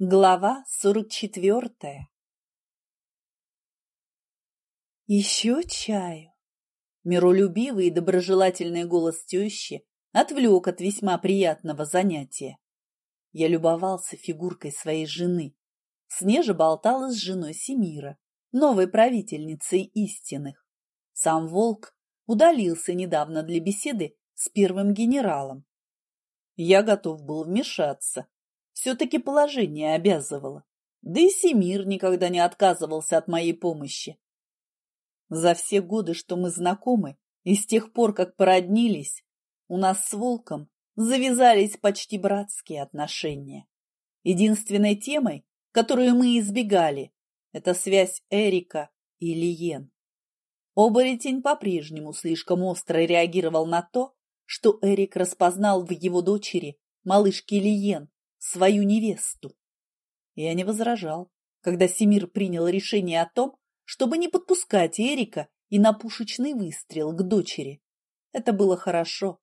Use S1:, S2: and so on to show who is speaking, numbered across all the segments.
S1: Глава сорок четвертая «Еще чаю?» Миролюбивый и доброжелательный голос тещи отвлек от весьма приятного занятия. Я любовался фигуркой своей жены. Снежа болтала с женой Семира, новой правительницей истинных. Сам волк удалился недавно для беседы с первым генералом. Я готов был вмешаться, все-таки положение обязывало. Да и Семир никогда не отказывался от моей помощи. За все годы, что мы знакомы, и с тех пор, как породнились, у нас с Волком завязались почти братские отношения. Единственной темой, которую мы избегали, это связь Эрика и Лиен. Оборотень по-прежнему слишком остро реагировал на то, что Эрик распознал в его дочери, малышке Лиен, свою невесту. Я не возражал, когда Семир принял решение о том, чтобы не подпускать Эрика и на пушечный выстрел к дочери. Это было хорошо,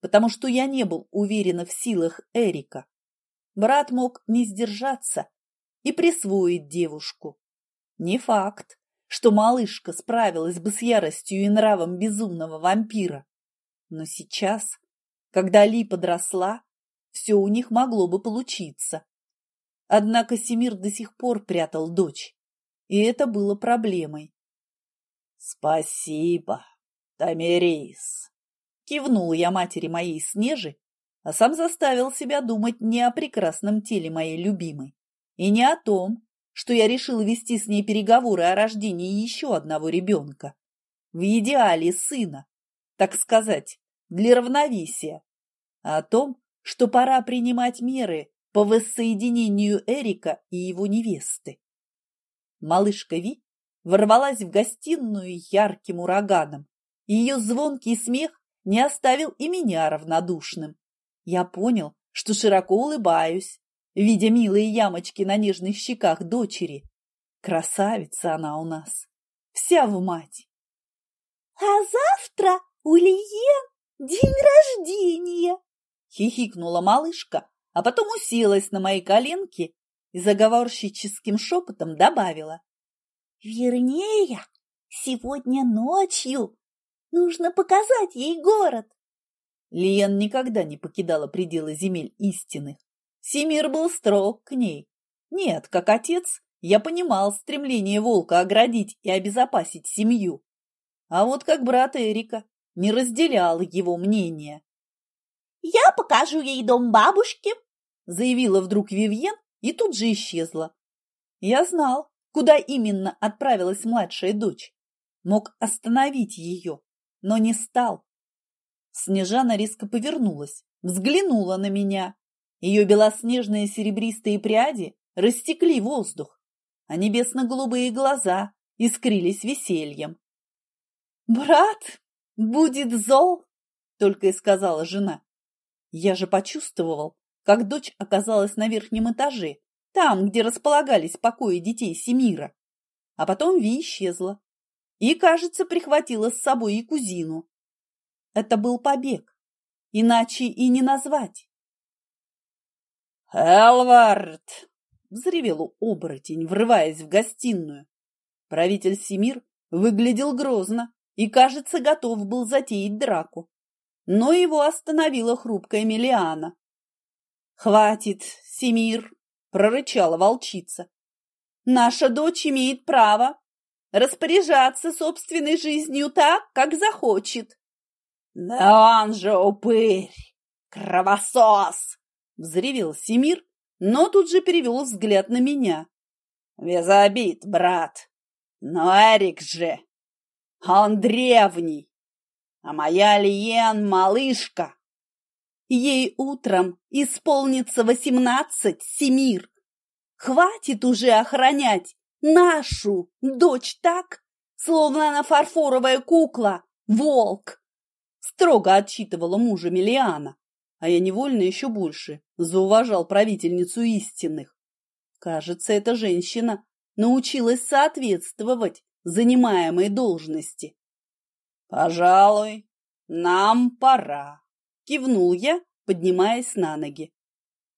S1: потому что я не был уверен в силах Эрика. Брат мог не сдержаться и присвоить девушку. Не факт, что малышка справилась бы с яростью и нравом безумного вампира. Но сейчас, когда Ли подросла, все у них могло бы получиться. Однако Семир до сих пор прятал дочь, и это было проблемой. «Спасибо, Тамерис!» Кивнул я матери моей Снежи, а сам заставил себя думать не о прекрасном теле моей любимой и не о том, что я решил вести с ней переговоры о рождении еще одного ребенка. В идеале сына, так сказать, для равновесия, а о том, что пора принимать меры по воссоединению Эрика и его невесты. Малышка Ви ворвалась в гостиную ярким ураганом. Ее звонкий смех не оставил и меня равнодушным. Я понял, что широко улыбаюсь, видя милые ямочки на нежных щеках дочери. Красавица она у нас, вся в мать.
S2: — А завтра у Лиен день рождения!
S1: Хихикнула малышка, а потом уселась на мои коленки и заговорщическим шепотом добавила.
S2: Вернее, сегодня ночью нужно показать ей город.
S1: Лиен никогда не покидала пределы земель истинных. Семир был строг к ней. Нет, как отец, я понимал стремление волка оградить и обезопасить семью. А вот как брат Эрика не разделял его мнения.
S2: «Я покажу ей дом бабушки», —
S1: заявила вдруг Вивьен и тут же исчезла. Я знал, куда именно отправилась младшая дочь. Мог остановить ее, но не стал. Снежана резко повернулась, взглянула на меня. Ее белоснежные серебристые пряди растекли воздух, а небесно-голубые глаза искрились весельем. «Брат будет зол!» — только и сказала жена. Я же почувствовал, как дочь оказалась на верхнем этаже, там, где располагались покои детей Семира. А потом Ви исчезла. И, кажется, прихватила с собой и кузину. Это был побег. Иначе и не назвать. «Элвард!» — взревел оборотень, врываясь в гостиную. Правитель Семир выглядел грозно и, кажется, готов был затеять драку но его остановила хрупкая Мелиана. «Хватит, Семир!» — прорычала волчица. «Наша дочь имеет право распоряжаться собственной жизнью так, как захочет». «Да он же упырь! Кровосос!» — взревел Семир, но тут же перевел взгляд на меня. «Без обид, брат, но Эрик же, он древний, а моя Лиен малышка. Ей утром исполнится восемнадцать, Семир. Хватит уже охранять нашу дочь так, словно она фарфоровая кукла, волк. Строго отчитывала мужа Миллиана, а я невольно еще больше зауважал правительницу истинных. Кажется, эта женщина научилась соответствовать занимаемой должности. «Пожалуй, нам пора», — кивнул я, поднимаясь на ноги.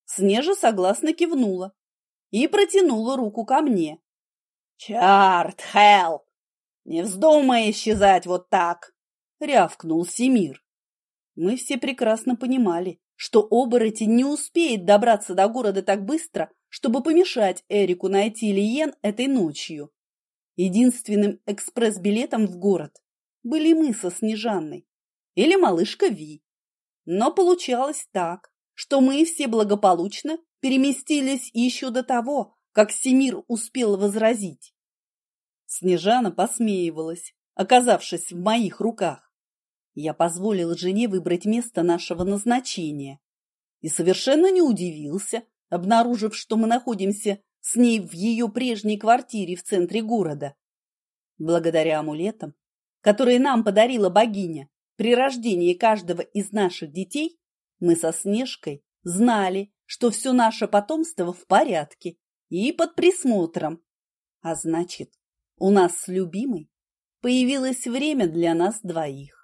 S1: Снежа согласно кивнула. и протянула руку ко мне. «Чарт, Хелл! Не вздумай исчезать вот так!» — рявкнул Семир. Мы все прекрасно понимали, что оборотень не успеет добраться до города так быстро, чтобы помешать Эрику найти Лиен этой ночью. Единственным экспресс-билетом в город были мы со Снежанной или малышка Ви. Но получалось так, что мы все благополучно переместились еще до того, как Семир успел возразить. Снежана посмеивалась, оказавшись в моих руках. Я позволил жене выбрать место нашего назначения и совершенно не удивился, обнаружив, что мы находимся с ней в ее прежней квартире в центре города. Благодаря амулетам, которые нам подарила богиня при рождении каждого из наших детей, мы со Снежкой знали, что все наше потомство в порядке и под присмотром. А значит, у нас с любимой появилось время для нас двоих.